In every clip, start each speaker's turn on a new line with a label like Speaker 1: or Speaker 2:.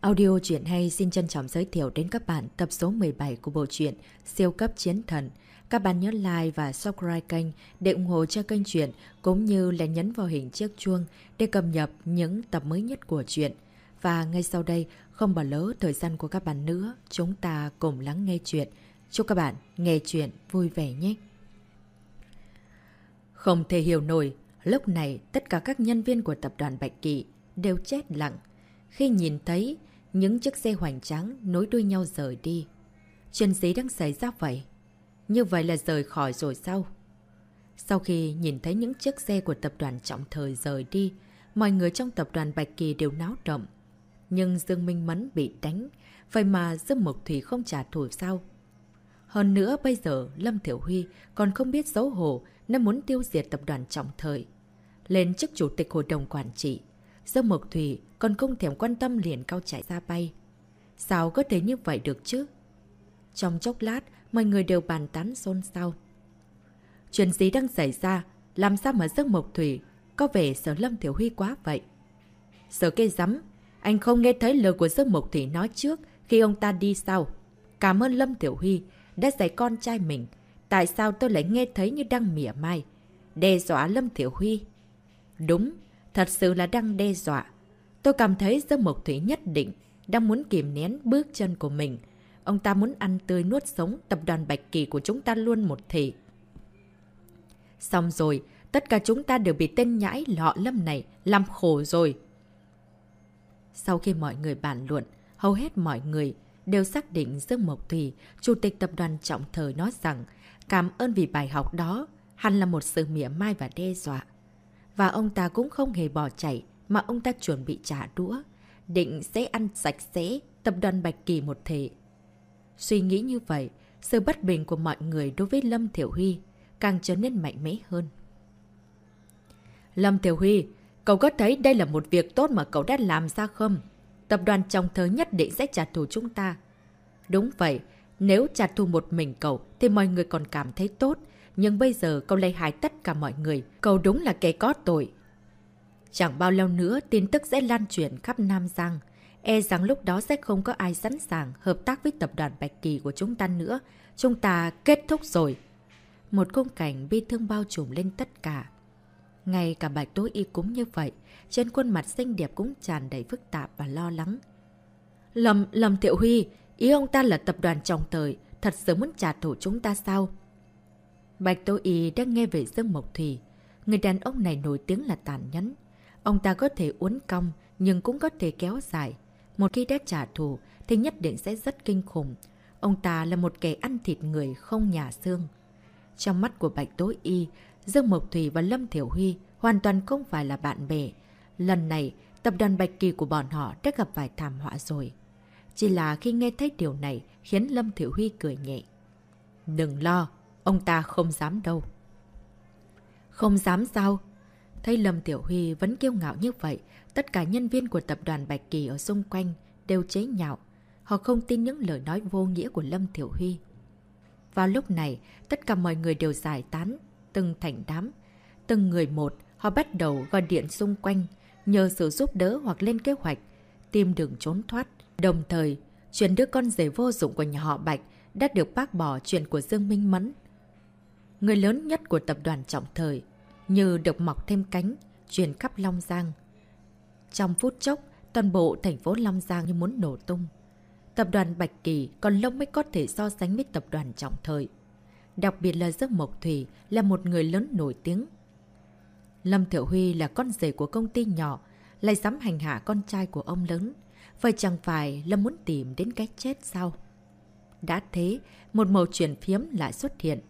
Speaker 1: Audio truyện hay xin trân trọng giới thiệu đến các bạn tập số 17 của bộ truyện Siêu cấp chiến thần. Các bạn nhớ like và subscribe kênh để ủng hộ cho kênh truyện cũng như là nhấn vào hình chiếc chuông để cập nhật những tập mới nhất của truyện. Và ngay sau đây, không bỏ lỡ thời gian của các bạn nữa, chúng ta cùng lắng nghe truyện. Chúc các bạn nghe truyện vui vẻ nhé! Không thể hiểu nổi, lúc này tất cả các nhân viên của tập đoàn Bạch Kỳ đều chết lặng khi nhìn thấy những chiếc xe hoành tráng nối đuôi nhau rời đi. Chuyện gì đang xảy ra vậy? Như vậy là rời khỏi rồi sao? Sau khi nhìn thấy những chiếc xe của tập đoàn trọng thời rời đi, mọi người trong tập đoàn Bạch Kỳ đều náo động. Nhưng Dương Minh Mẫn bị đánh, vậy mà Dương Mộc Thủy không trả thù sao? Hơn nữa bây giờ Lâm Thiểu Huy còn không biết xấu hổ nên muốn tiêu diệt tập đoàn trọng thời. Lên chức chủ tịch hội đồng quản trị, Dương Mộc Thủy còn không thèm quan tâm liền cao chạy ra bay. Sao có thể như vậy được chứ? Trong chốc lát, mọi người đều bàn tán xôn xao. Chuyện gì đang xảy ra? Làm sao mà giấc Mộc Thủy có vẻ sợ Lâm Thiểu Huy quá vậy? Sợ cây rắm anh không nghe thấy lời của giấc Mộc Thủy nói trước khi ông ta đi sau Cảm ơn Lâm Tiểu Huy đã dạy con trai mình. Tại sao tôi lại nghe thấy như đang mỉa mai? Đe dọa Lâm Tiểu Huy. Đúng, thật sự là đang đe dọa. Tôi cảm thấy Dương Mộc Thủy nhất định đang muốn kìm nén bước chân của mình. Ông ta muốn ăn tươi nuốt sống tập đoàn Bạch Kỳ của chúng ta luôn một thể. Xong rồi, tất cả chúng ta đều bị tên nhãi lọ lâm này làm khổ rồi. Sau khi mọi người bàn luận, hầu hết mọi người đều xác định Dương Mộc Thủy, Chủ tịch Tập đoàn Trọng Thời nói rằng cảm ơn vì bài học đó, hẳn là một sự mỉa mai và đe dọa. Và ông ta cũng không hề bỏ chạy mà ông ta chuẩn bị trả đũa, định sẽ ăn sạch sẽ tập đoàn Bạch Kỳ một thể. Suy nghĩ như vậy, sự bất bình của mọi người đối với Lâm Thiểu Huy càng trở nên mạnh mẽ hơn. Lâm Thiểu Huy, cậu có thấy đây là một việc tốt mà cậu đã làm ra không? Tập đoàn trong thớ nhất định sẽ trả thù chúng ta. Đúng vậy, nếu trả thù một mình cậu thì mọi người còn cảm thấy tốt. Nhưng bây giờ cậu lấy hại tất cả mọi người. Cậu đúng là kẻ có tội. Chẳng bao lâu nữa tin tức sẽ lan truyền khắp Nam Giang. E rằng lúc đó sẽ không có ai sẵn sàng hợp tác với tập đoàn Bạch Kỳ của chúng ta nữa. Chúng ta kết thúc rồi. Một khung cảnh bi thương bao trùm lên tất cả. Ngay cả Bạch tối Y cũng như vậy. Trên khuôn mặt xinh đẹp cũng tràn đầy phức tạp và lo lắng. Lầm, lầm Thiệu Huy, ý ông ta là tập đoàn trọng thời, thật sự muốn trả thù chúng ta sao? Bạch tối Y đang nghe về Dương Mộc Thủy. Người đàn ông này nổi tiếng là tàn nhẫn. Ông ta có thể uốn cong, nhưng cũng có thể kéo dài. Một khi đã trả thù, thì nhất định sẽ rất kinh khủng. Ông ta là một kẻ ăn thịt người không nhà xương. Trong mắt của Bạch tối Y, Dương Mộc Thủy và Lâm Thiểu Huy hoàn toàn không phải là bạn bè. Lần này, tập đoàn Bạch Kỳ của bọn họ đã gặp phải thảm họa rồi. Chỉ là khi nghe thấy điều này khiến Lâm Thiểu Huy cười nhẹ. Đừng lo, ông ta không dám đâu. Không dám sao? Thấy Lâm Tiểu Huy vẫn kiêu ngạo như vậy, tất cả nhân viên của tập đoàn Bạch Kỳ ở xung quanh đều chế nhạo. Họ không tin những lời nói vô nghĩa của Lâm Tiểu Huy. Vào lúc này, tất cả mọi người đều giải tán, từng thành đám. Từng người một, họ bắt đầu gọi điện xung quanh, nhờ sự giúp đỡ hoặc lên kế hoạch, tìm đường trốn thoát. Đồng thời, chuyện đứa con rể vô dụng của nhà họ Bạch đã được bác bỏ chuyện của Dương Minh Mẫn. Người lớn nhất của tập đoàn trọng thời, như độc mọc thêm cánh, truyền khắp Long Giang. Trong phút chốc, toàn bộ thành phố Long Giang như muốn nổ tung. Tập đoàn Bạch Kỳ còn lâu mới có thể so sánh với tập đoàn trọng thời. Đặc biệt là Giấc Mộc Thủy là một người lớn nổi tiếng. Lâm Thiểu Huy là con rể của công ty nhỏ, lại dám hành hạ con trai của ông lớn. Vậy chẳng phải Lâm muốn tìm đến cái chết sao? Đã thế, một màu chuyển phiếm lại xuất hiện.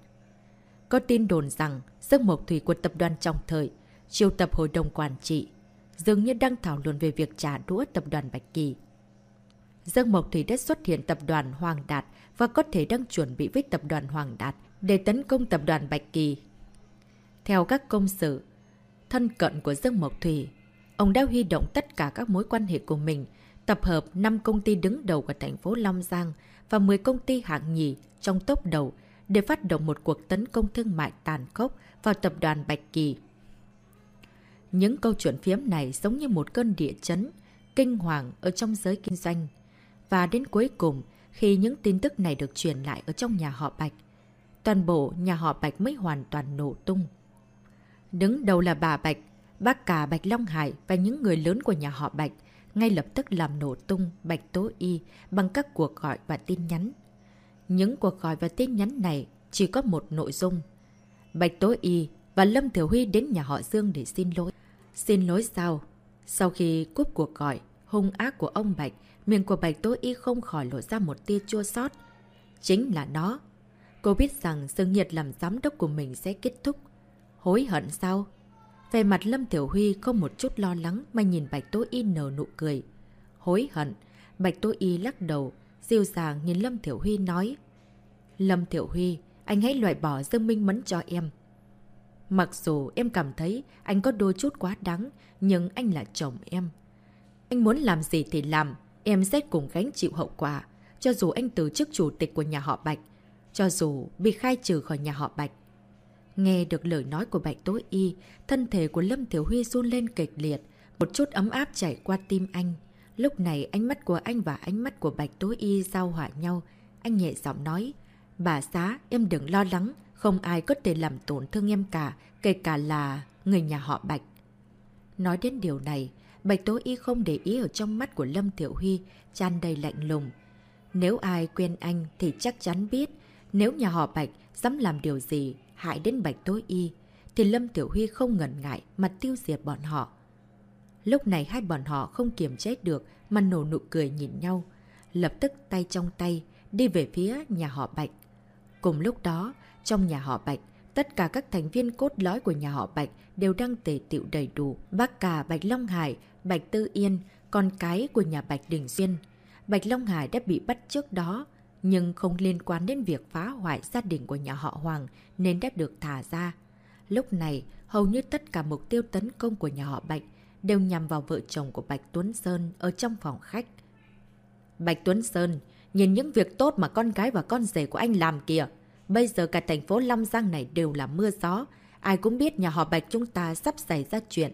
Speaker 1: Có tin đồn rằng Giấc Mộc Thủy của tập đoàn trọng thời, triệu tập hội đồng quản trị, dường như đang thảo luận về việc trả đũa tập đoàn Bạch Kỳ. Dương Mộc Thủy đã xuất hiện tập đoàn Hoàng Đạt và có thể đang chuẩn bị với tập đoàn Hoàng Đạt để tấn công tập đoàn Bạch Kỳ. Theo các công sự, thân cận của Dương Mộc Thủy, ông đã huy động tất cả các mối quan hệ của mình, tập hợp 5 công ty đứng đầu của thành phố Long Giang và 10 công ty hạng nhì trong top đầu để phát động một cuộc tấn công thương mại tàn khốc vào tập đoàn Bạch Kỳ. Những câu chuyện phiếm này giống như một cơn địa chấn, kinh hoàng ở trong giới kinh doanh. Và đến cuối cùng, khi những tin tức này được truyền lại ở trong nhà họ Bạch, toàn bộ nhà họ Bạch mới hoàn toàn nổ tung. Đứng đầu là bà Bạch, bác cả Bạch Long Hải và những người lớn của nhà họ Bạch ngay lập tức làm nổ tung Bạch Tố Y bằng các cuộc gọi và tin nhắn. Những cuộc gọi và tin nhắn này chỉ có một nội dung. Bạch Tố Y và Lâm Thiểu Huy đến nhà họ Dương để xin lỗi. Xin lỗi sao? Sau khi cúp cuộc gọi, hung ác của ông Bạch, miệng của Bạch Tố Y không khỏi lộ ra một tia chua sót. Chính là nó. Cô biết rằng sự nhiệt làm giám đốc của mình sẽ kết thúc. Hối hận sao? Về mặt Lâm Tiểu Huy không một chút lo lắng mà nhìn Bạch Tố Y nở nụ cười. Hối hận. Bạch Tố Y lắc đầu, dịu dàng nhìn Lâm Tiểu Huy nói. Lâm Tiểu Huy, anh hãy loại bỏ Dương Minh Mẫn cho em. Mặc dù em cảm thấy anh có đôi chút quá đáng, nhưng anh là chồng em. Anh muốn làm gì thì làm, em sẽ cùng gánh chịu hậu quả. Cho dù anh từ chức chủ tịch của nhà họ Bạch, cho dù bị khai trừ khỏi nhà họ Bạch. Nghe được lời nói của Bạch Tố Y, thân thể của Lâm Thiểu Huy run lên kịch liệt, một chút ấm áp chảy qua tim anh. Lúc này ánh mắt của anh và ánh mắt của Bạch Tố Y giao hỏa nhau. Anh nhẹ giọng nói, bà xá, em đừng lo lắng, không ai có thể làm tổn thương em cả, kể cả là người nhà họ Bạch. Nói đến điều này, Bạch Tố Y không để ý ở trong mắt của Lâm Tiểu Huy, tràn đầy lạnh lùng. Nếu ai quen anh thì chắc chắn biết, nếu nhà họ Bạch dám làm điều gì hại đến Bạch Tố Y, thì Lâm Tiểu Huy không ngần ngại mà tiêu diệt bọn họ. Lúc này hai bọn họ không kiềm chế được mà nổ nụ cười nhìn nhau, lập tức tay trong tay đi về phía nhà họ Bạch. Cùng lúc đó, trong nhà họ Bạch, tất cả các thành viên cốt lõi của nhà họ Bạch đều đang tề tiệu đầy đủ. Bác cả Bạch Long Hải, Bạch Tư Yên, con cái của nhà Bạch Đình Xuyên. Bạch Long Hải đã bị bắt trước đó, nhưng không liên quan đến việc phá hoại gia đình của nhà họ Hoàng nên đã được thả ra. Lúc này, hầu như tất cả mục tiêu tấn công của nhà họ Bạch đều nhằm vào vợ chồng của Bạch Tuấn Sơn ở trong phòng khách. Bạch Tuấn Sơn, nhìn những việc tốt mà con gái và con rể của anh làm kìa. Bây giờ cả thành phố Long Giang này đều là mưa gió. Ai cũng biết nhà họ Bạch chúng ta sắp xảy ra chuyện.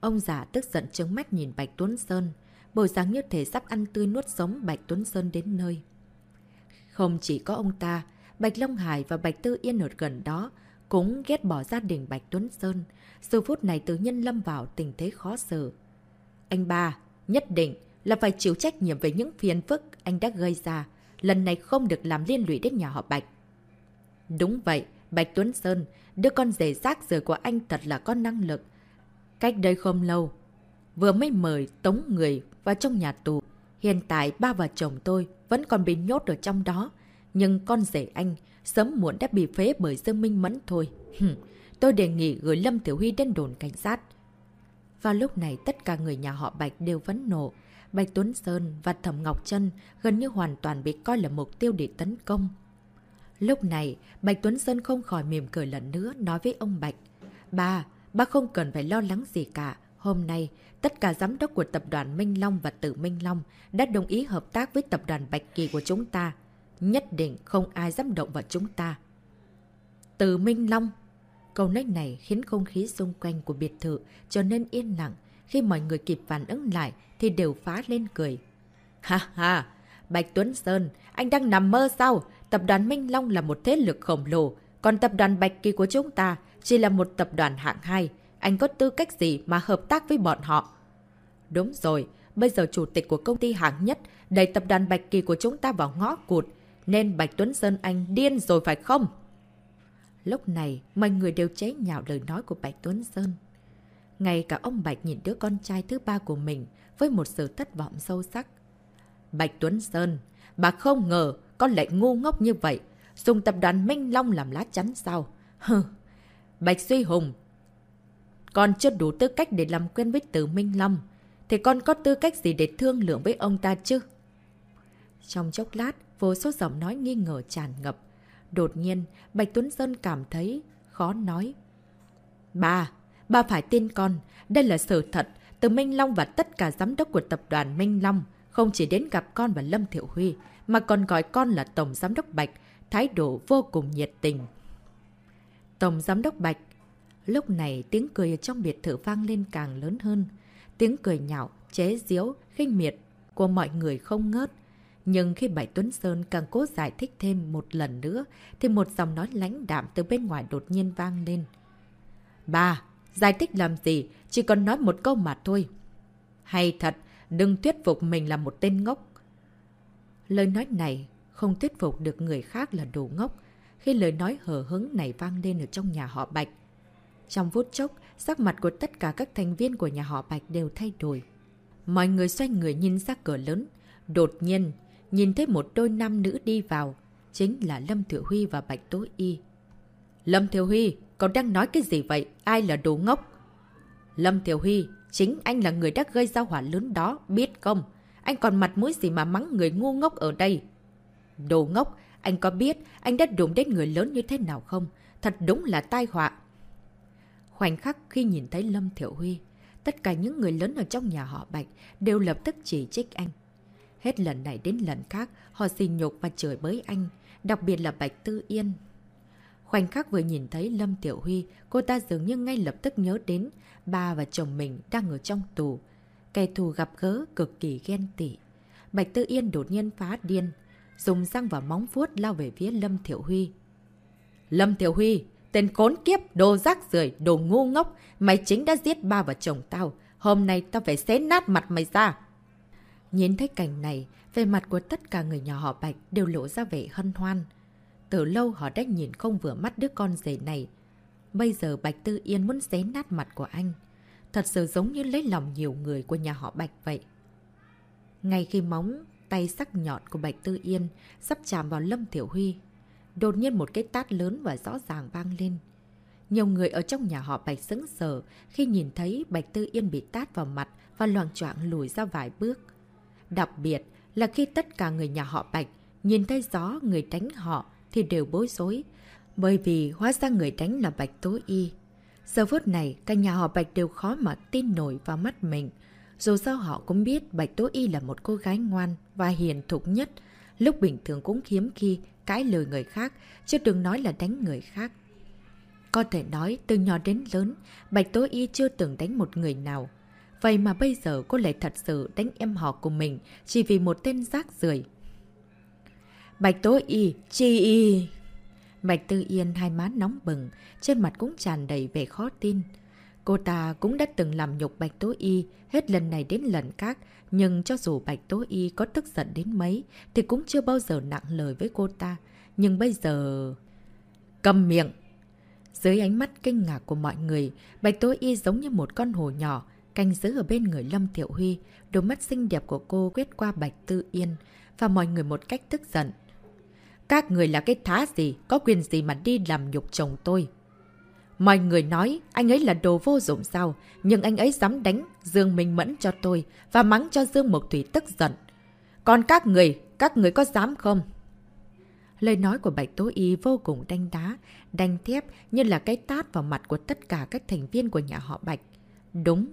Speaker 1: Ông già tức giận trứng mắt nhìn Bạch Tuấn Sơn. bồi dáng như thể sắp ăn tươi nuốt sống Bạch Tuấn Sơn đến nơi. Không chỉ có ông ta, Bạch Long Hải và Bạch Tư Yên ở gần đó cũng ghét bỏ gia đình Bạch Tuấn Sơn. Giờ phút này tự nhân lâm vào tình thế khó xử. Anh ba, nhất định là phải chịu trách nhiệm về những phiền phức anh đã gây ra. Lần này không được làm liên lụy đến nhà họ Bạch. Đúng vậy, Bạch Tuấn Sơn, đứa con rể rác rời của anh thật là có năng lực. Cách đây không lâu, vừa mới mời tống người vào trong nhà tù. Hiện tại ba và chồng tôi vẫn còn bị nhốt ở trong đó. Nhưng con rể anh sớm muộn đã bị phế bởi Dương Minh Mẫn thôi. tôi đề nghị gửi Lâm Tiểu Huy đến đồn cảnh sát. Vào lúc này tất cả người nhà họ Bạch đều vẫn nộ. Bạch Tuấn Sơn và Thẩm Ngọc Trân gần như hoàn toàn bị coi là mục tiêu để tấn công. Lúc này, Bạch Tuấn Sơn không khỏi mỉm cười lần nữa nói với ông Bạch. Ba, ba không cần phải lo lắng gì cả. Hôm nay, tất cả giám đốc của tập đoàn Minh Long và Tử Minh Long đã đồng ý hợp tác với tập đoàn Bạch Kỳ của chúng ta. Nhất định không ai dám động vào chúng ta. Từ Minh Long Câu nói này khiến không khí xung quanh của biệt thự trở nên yên lặng. Khi mọi người kịp phản ứng lại thì đều phá lên cười. Ha ha! Bạch Tuấn Sơn, anh đang nằm mơ sao? Tập đoàn Minh Long là một thế lực khổng lồ, còn tập đoàn Bạch Kỳ của chúng ta chỉ là một tập đoàn hạng 2. Anh có tư cách gì mà hợp tác với bọn họ? Đúng rồi, bây giờ chủ tịch của công ty hạng nhất đẩy tập đoàn Bạch Kỳ của chúng ta vào ngõ cụt, nên Bạch Tuấn Sơn anh điên rồi phải không? Lúc này, mọi người đều chế nhạo lời nói của Bạch Tuấn Sơn. Ngay cả ông Bạch nhìn đứa con trai thứ ba của mình với một sự thất vọng sâu sắc. Bạch Tuấn Sơn, bà không ngờ con lại ngu ngốc như vậy. Dùng tập đoàn Minh Long làm lá chắn sao? Hừ, Bạch Duy Hùng, con chưa đủ tư cách để làm quen với Tử Minh Long. Thì con có tư cách gì để thương lượng với ông ta chứ? Trong chốc lát, vô số giọng nói nghi ngờ tràn ngập. Đột nhiên, Bạch Tuấn Sơn cảm thấy khó nói. Bà, bà phải tin con. Đây là sự thật. Từ Minh Long và tất cả giám đốc của tập đoàn Minh Long không chỉ đến gặp con và Lâm Thiệu Huy, mà còn gọi con là Tổng Giám đốc Bạch, thái độ vô cùng nhiệt tình. Tổng Giám đốc Bạch Lúc này tiếng cười ở trong biệt thự vang lên càng lớn hơn. Tiếng cười nhạo, chế giễu, khinh miệt của mọi người không ngớt. Nhưng khi Bảy Tuấn Sơn càng cố giải thích thêm một lần nữa, thì một dòng nói lãnh đạm từ bên ngoài đột nhiên vang lên. Bà, giải thích làm gì, chỉ còn nói một câu mà thôi. Hay thật, đừng thuyết phục mình là một tên ngốc. Lời nói này không thuyết phục được người khác là đồ ngốc, khi lời nói hờ hứng này vang lên ở trong nhà họ Bạch. Trong phút chốc, sắc mặt của tất cả các thành viên của nhà họ Bạch đều thay đổi. Mọi người xoay người nhìn ra cửa lớn. Đột nhiên, nhìn thấy một đôi nam nữ đi vào. Chính là Lâm Thừa Huy và Bạch Tố Y. Lâm Thiệu Huy, cậu đang nói cái gì vậy? Ai là đồ ngốc? Lâm Thiệu Huy, chính anh là người đã gây ra hỏa lớn đó, biết không? Anh còn mặt mũi gì mà mắng người ngu ngốc ở đây? Đồ ngốc, anh có biết anh đã đụng đến người lớn như thế nào không? Thật đúng là tai họa. Khoảnh khắc khi nhìn thấy Lâm Thiểu Huy, tất cả những người lớn ở trong nhà họ Bạch đều lập tức chỉ trích anh. Hết lần này đến lần khác, họ xì nhục và chửi bới anh, đặc biệt là Bạch Tư Yên. Khoảnh khắc vừa nhìn thấy Lâm Tiểu Huy, cô ta dường như ngay lập tức nhớ đến ba và chồng mình đang ở trong tù. Kẻ thù gặp gỡ cực kỳ ghen tị. Bạch Tư Yên đột nhiên phá điên, dùng răng và móng vuốt lao về phía Lâm Thiểu Huy. Lâm Thiểu Huy, tên cốn kiếp, đồ rác rưởi đồ ngu ngốc, mày chính đã giết ba và chồng tao. Hôm nay tao phải xé nát mặt mày ra. Nhìn thấy cảnh này, về mặt của tất cả người nhà họ Bạch đều lộ ra vẻ hân hoan. Từ lâu họ đã nhìn không vừa mắt đứa con rể này. Bây giờ Bạch Tư Yên muốn xé nát mặt của anh. Thật sự giống như lấy lòng nhiều người của nhà họ Bạch vậy. Ngay khi móng tay sắc nhọn của Bạch Tư Yên sắp chạm vào Lâm Tiểu Huy. Đột nhiên một cái tát lớn và rõ ràng vang lên. Nhiều người ở trong nhà họ Bạch sững sờ khi nhìn thấy Bạch Tư Yên bị tát vào mặt và loàng choạng lùi ra vài bước. Đặc biệt là khi tất cả người nhà họ Bạch nhìn thấy gió người đánh họ thì đều bối rối, bởi vì hóa ra người đánh là Bạch Tố Y. Giờ phút này, cả nhà họ Bạch đều khó mà tin nổi vào mắt mình. Dù sao họ cũng biết Bạch Tố Y là một cô gái ngoan và hiền thục nhất, lúc bình thường cũng hiếm khi cãi lời người khác, chứ đừng nói là đánh người khác. Có thể nói, từ nhỏ đến lớn, Bạch Tố Y chưa từng đánh một người nào. Vậy mà bây giờ cô lại thật sự đánh em họ của mình chỉ vì một tên rác rưởi Bạch Tố Y, chi y... Bạch Tư Yên hai má nóng bừng, trên mặt cũng tràn đầy vẻ khó tin. Cô ta cũng đã từng làm nhục Bạch Tố Y hết lần này đến lần khác, nhưng cho dù Bạch Tố Y có tức giận đến mấy thì cũng chưa bao giờ nặng lời với cô ta. Nhưng bây giờ... Cầm miệng! Dưới ánh mắt kinh ngạc của mọi người, Bạch Tố Y giống như một con hồ nhỏ, canh giữ ở bên người Lâm Tiểu Huy. Đôi mắt xinh đẹp của cô quét qua Bạch Tư Yên và mọi người một cách tức giận. Các người là cái thá gì, có quyền gì mà đi làm nhục chồng tôi? Mọi người nói anh ấy là đồ vô dụng sao, nhưng anh ấy dám đánh Dương Minh Mẫn cho tôi và mắng cho Dương Mộc Thủy tức giận. Còn các người, các người có dám không? Lời nói của Bạch Tố Y vô cùng đanh đá, đanh thép như là cái tát vào mặt của tất cả các thành viên của nhà họ Bạch. Đúng.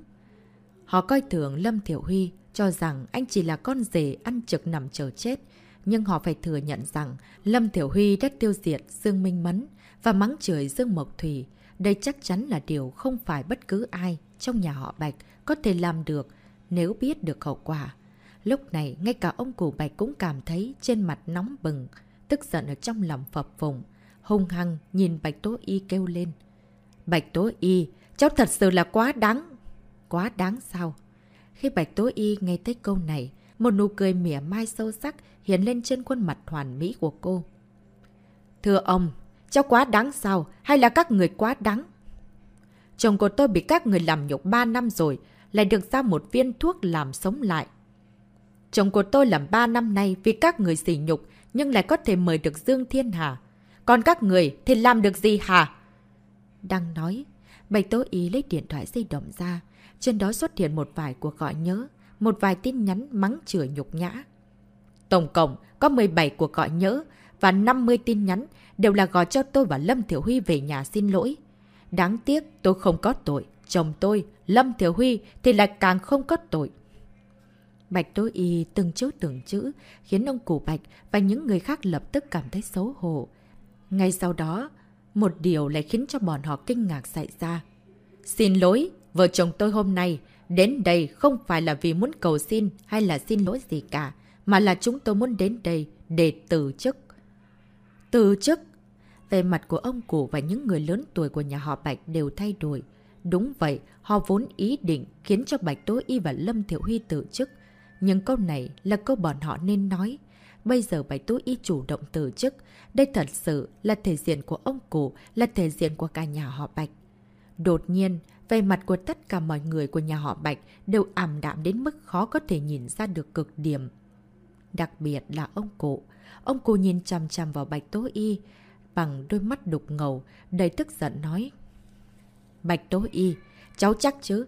Speaker 1: Họ coi thường Lâm Thiểu Huy, cho rằng anh chỉ là con rể ăn trực nằm chờ chết. Nhưng họ phải thừa nhận rằng Lâm Thiểu Huy đã tiêu diệt Dương Minh Mẫn và mắng chửi Dương Mộc Thủy. Đây chắc chắn là điều không phải bất cứ ai trong nhà họ Bạch có thể làm được nếu biết được hậu quả. Lúc này, ngay cả ông cụ Bạch cũng cảm thấy trên mặt nóng bừng, tức giận ở trong lòng phập phùng. Hung hăng nhìn Bạch Tố Y kêu lên. Bạch Tố Y, cháu thật sự là quá đáng. Quá đáng sao? Khi Bạch Tố Y nghe thấy câu này, một nụ cười mỉa mai sâu sắc hiện lên trên khuôn mặt hoàn mỹ của cô. Thưa ông, cháu quá đáng sao? Hay là các người quá đáng? Chồng của tôi bị các người làm nhục 3 năm rồi, lại được ra một viên thuốc làm sống lại. Chồng của tôi làm 3 năm nay vì các người xỉ nhục, nhưng lại có thể mời được Dương Thiên Hà. Còn các người thì làm được gì hả? Đang nói, Bạch Tố Ý lấy điện thoại di động ra. Trên đó xuất hiện một vài cuộc gọi nhớ, một vài tin nhắn mắng chửi nhục nhã. Tổng cộng có 17 cuộc gọi nhớ và 50 tin nhắn đều là gọi cho tôi và Lâm Thiểu Huy về nhà xin lỗi. Đáng tiếc tôi không có tội. Chồng tôi, Lâm Thiểu Huy thì lại càng không có tội. Bạch tối Y từng chữ từng chữ khiến ông Cụ Bạch và những người khác lập tức cảm thấy xấu hổ. Ngay sau đó, một điều lại khiến cho bọn họ kinh ngạc xảy ra. Xin lỗi, vợ chồng tôi hôm nay Đến đây không phải là vì muốn cầu xin hay là xin lỗi gì cả, mà là chúng tôi muốn đến đây để từ chức. Từ chức? Về mặt của ông cụ và những người lớn tuổi của nhà họ Bạch đều thay đổi. Đúng vậy, họ vốn ý định khiến cho Bạch Tố Y và Lâm Thiệu Huy từ chức. Nhưng câu này là câu bọn họ nên nói. Bây giờ Bạch Tố Y chủ động từ chức. Đây thật sự là thể diện của ông cụ, là thể diện của cả nhà họ Bạch. Đột nhiên, về mặt của tất cả mọi người của nhà họ Bạch đều ảm đạm đến mức khó có thể nhìn ra được cực điểm. Đặc biệt là ông cụ. Ông cụ nhìn chằm chằm vào Bạch Tố Y bằng đôi mắt đục ngầu, đầy tức giận nói. Bạch Tố Y, cháu chắc chứ?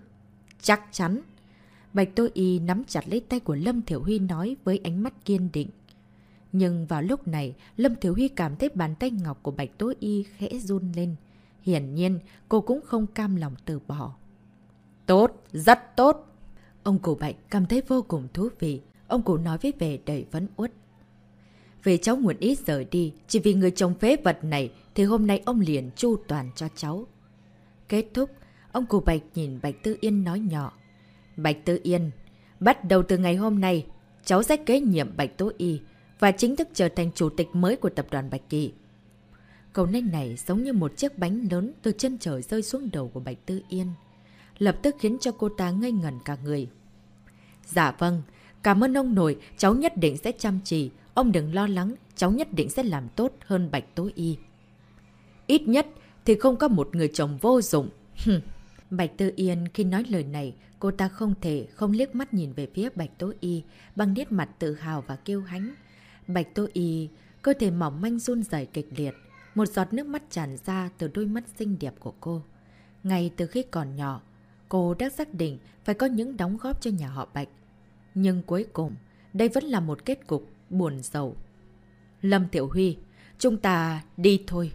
Speaker 1: Chắc chắn. Bạch Tố Y nắm chặt lấy tay của Lâm Thiểu Huy nói với ánh mắt kiên định. Nhưng vào lúc này, Lâm Thiếu Huy cảm thấy bàn tay ngọc của Bạch Tố Y khẽ run lên. Hiển nhiên, cô cũng không cam lòng từ bỏ. Tốt, rất tốt. Ông cụ Bạch cảm thấy vô cùng thú vị. Ông cụ nói với về đầy vấn uất. về cháu nguyện ý rời đi, chỉ vì người chồng phế vật này thì hôm nay ông liền chu toàn cho cháu. Kết thúc, ông cụ Bạch nhìn Bạch Tư Yên nói nhỏ. Bạch Tư Yên, bắt đầu từ ngày hôm nay, cháu sẽ kế nhiệm Bạch Tố Y và chính thức trở thành chủ tịch mới của tập đoàn Bạch Kỳ. Câu nói này giống như một chiếc bánh lớn từ chân trời rơi xuống đầu của Bạch Tư Yên. Lập tức khiến cho cô ta ngây ngẩn cả người. Dạ vâng, cảm ơn ông nội, cháu nhất định sẽ chăm chỉ. Ông đừng lo lắng, cháu nhất định sẽ làm tốt hơn Bạch Tố Y. Ít nhất thì không có một người chồng vô dụng. Bạch Tư Yên khi nói lời này, cô ta không thể không liếc mắt nhìn về phía Bạch Tố Y bằng nét mặt tự hào và kiêu hãnh. Bạch Tố Y, cơ thể mỏng manh run rẩy kịch liệt, một giọt nước mắt tràn ra từ đôi mắt xinh đẹp của cô. Ngay từ khi còn nhỏ, cô đã xác định phải có những đóng góp cho nhà họ Bạch. Nhưng cuối cùng, đây vẫn là một kết cục buồn sầu. Lâm Tiểu Huy, chúng ta đi thôi.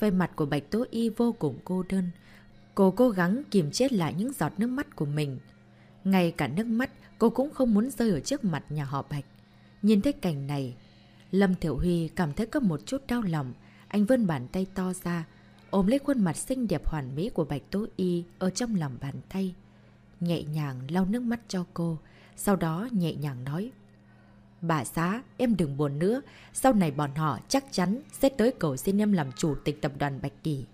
Speaker 1: Về mặt của Bạch Tố Y vô cùng cô đơn. Cô cố gắng kiềm chết lại những giọt nước mắt của mình. Ngay cả nước mắt, cô cũng không muốn rơi ở trước mặt nhà họ Bạch. Nhìn thấy cảnh này, Lâm Thiểu Huy cảm thấy có một chút đau lòng. Anh vươn bàn tay to ra, ôm lấy khuôn mặt xinh đẹp hoàn mỹ của Bạch Tố Y ở trong lòng bàn tay. Nhẹ nhàng lau nước mắt cho cô, sau đó nhẹ nhàng nói. Bà xã, em đừng buồn nữa, sau này bọn họ chắc chắn sẽ tới cầu xin em làm chủ tịch tập đoàn Bạch Kỳ.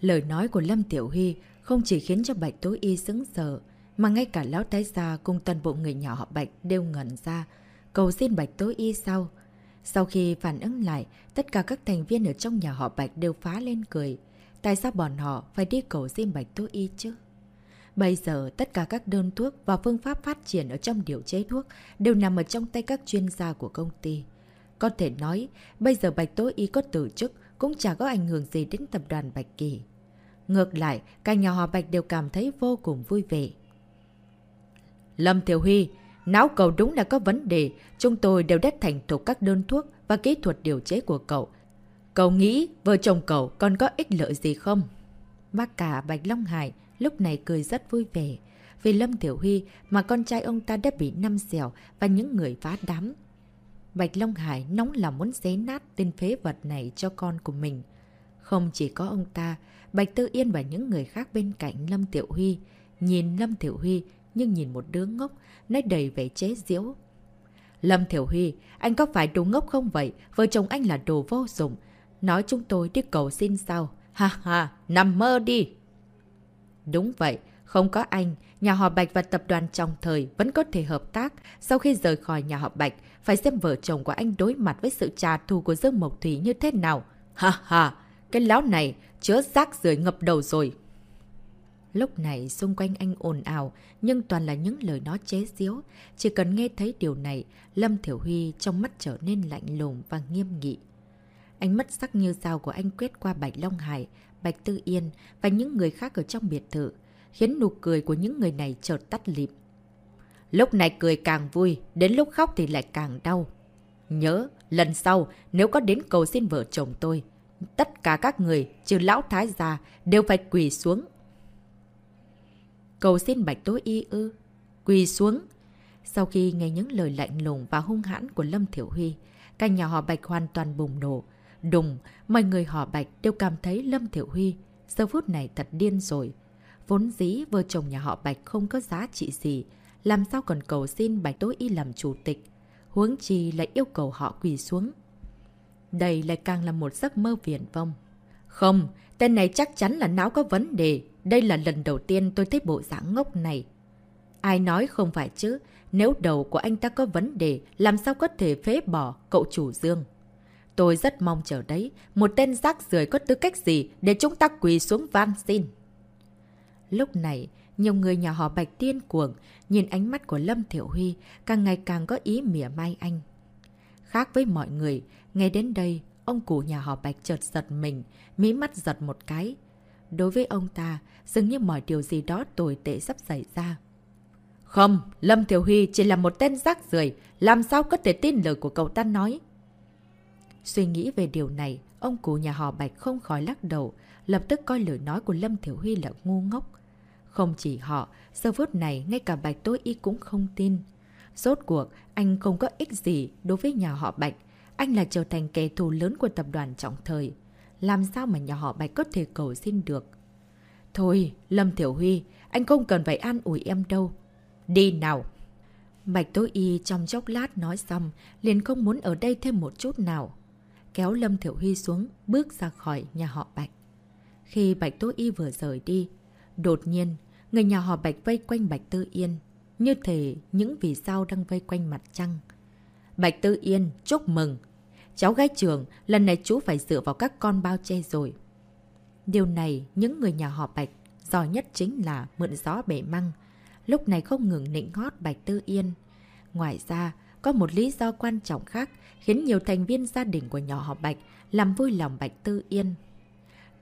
Speaker 1: Lời nói của Lâm Tiểu Huy không chỉ khiến cho Bạch Tố Y sững sờ, mà ngay cả lão tái gia cùng toàn bộ người nhỏ họ Bạch đều ngẩn ra, cầu xin Bạch Tố Y sau. Sau khi phản ứng lại, tất cả các thành viên ở trong nhà họ Bạch đều phá lên cười. Tại sao bọn họ phải đi cầu xin Bạch Tố Y chứ? Bây giờ, tất cả các đơn thuốc và phương pháp phát triển ở trong điều chế thuốc đều nằm ở trong tay các chuyên gia của công ty. Có thể nói, bây giờ Bạch Tố Y có từ chức cũng chả có ảnh hưởng gì đến tập đoàn Bạch Kỳ. Ngược lại, cả nhà họ Bạch đều cảm thấy vô cùng vui vẻ. Lâm Thiểu Huy, não cậu đúng là có vấn đề. Chúng tôi đều đã thành thục các đơn thuốc và kỹ thuật điều chế của cậu. Cậu nghĩ vợ chồng cậu còn có ích lợi gì không? Bác cả Bạch Long Hải lúc này cười rất vui vẻ. Vì Lâm Tiểu Huy mà con trai ông ta đã bị năm xẻo và những người phá đám. Bạch Long Hải nóng lòng muốn xé nát tên phế vật này cho con của mình. Không chỉ có ông ta, Bạch Tư Yên và những người khác bên cạnh Lâm Tiểu Huy. Nhìn Lâm Tiểu Huy nhưng nhìn một đứa ngốc, nói đầy vẻ chế diễu. Lâm Thiểu Huy, anh có phải đồ ngốc không vậy? Vợ chồng anh là đồ vô dụng. Nói chúng tôi đi cầu xin sao? Ha ha, nằm mơ đi! Đúng vậy, không có anh, nhà họ Bạch và tập đoàn trong thời vẫn có thể hợp tác. Sau khi rời khỏi nhà họ Bạch, phải xem vợ chồng của anh đối mặt với sự trà thù của Dương Mộc Thủy như thế nào. Ha ha, cái lão này chứa rác rưởi ngập đầu rồi. Lúc này xung quanh anh ồn ào, nhưng toàn là những lời nói chế giễu. Chỉ cần nghe thấy điều này, Lâm Thiểu Huy trong mắt trở nên lạnh lùng và nghiêm nghị. Ánh mắt sắc như dao của anh quét qua Bạch Long Hải, Bạch Tư Yên và những người khác ở trong biệt thự, khiến nụ cười của những người này chợt tắt lịm. Lúc này cười càng vui, đến lúc khóc thì lại càng đau. Nhớ, lần sau, nếu có đến cầu xin vợ chồng tôi, tất cả các người, trừ lão thái gia, đều phải quỳ xuống. Cầu xin Bạch tối Y ư? Quỳ xuống. Sau khi nghe những lời lạnh lùng và hung hãn của Lâm Thiểu Huy, cả nhà họ Bạch hoàn toàn bùng nổ. Đùng, mọi người họ Bạch đều cảm thấy Lâm Thiểu Huy giờ phút này thật điên rồi. Vốn dĩ vợ chồng nhà họ Bạch không có giá trị gì, làm sao còn cầu xin Bạch tối Y làm chủ tịch. Huống chi lại yêu cầu họ quỳ xuống. Đây lại càng là một giấc mơ viển vông. Không, tên này chắc chắn là não có vấn đề. Đây là lần đầu tiên tôi thấy bộ dạng ngốc này. Ai nói không phải chứ, nếu đầu của anh ta có vấn đề, làm sao có thể phế bỏ cậu chủ Dương? Tôi rất mong chờ đấy, một tên rác rưởi có tư cách gì để chúng ta quỳ xuống van xin. Lúc này, nhiều người nhà họ Bạch tiên cuồng, nhìn ánh mắt của Lâm Thiểu Huy càng ngày càng có ý mỉa mai anh. Khác với mọi người, ngay đến đây, ông cụ nhà họ Bạch chợt giật mình, mí mắt giật một cái. Đối với ông ta, dường như mọi điều gì đó tồi tệ sắp xảy ra. Không, Lâm Thiểu Huy chỉ là một tên rác rưởi làm sao có thể tin lời của cậu ta nói. Suy nghĩ về điều này, ông cụ nhà họ Bạch không khỏi lắc đầu, lập tức coi lời nói của Lâm Thiểu Huy là ngu ngốc. Không chỉ họ, giờ phút này ngay cả Bạch Tối Y cũng không tin. Rốt cuộc, anh không có ích gì đối với nhà họ Bạch. Anh là trở thành kẻ thù lớn của tập đoàn trọng thời. Làm sao mà nhà họ Bạch có thể cầu xin được? Thôi, Lâm Thiểu Huy, anh không cần phải an ủi em đâu. Đi nào! Bạch Tối Y trong chốc lát nói xong, liền không muốn ở đây thêm một chút nào. Kéo Lâm Thiểu Huy xuống, bước ra khỏi nhà họ Bạch. Khi Bạch Tối Y vừa rời đi, đột nhiên, người nhà họ Bạch vây quanh Bạch Tư Yên. Như thể những vì sao đang vây quanh mặt trăng. Bạch Tư Yên, chúc mừng! Cháu gái trường, lần này chú phải dựa vào các con bao che rồi. Điều này, những người nhà họ Bạch giỏi nhất chính là mượn gió bể măng, lúc này không ngừng nịnh hót Bạch Tư Yên. Ngoài ra, có một lý do quan trọng khác khiến nhiều thành viên gia đình của nhỏ họ Bạch làm vui lòng Bạch Tư Yên.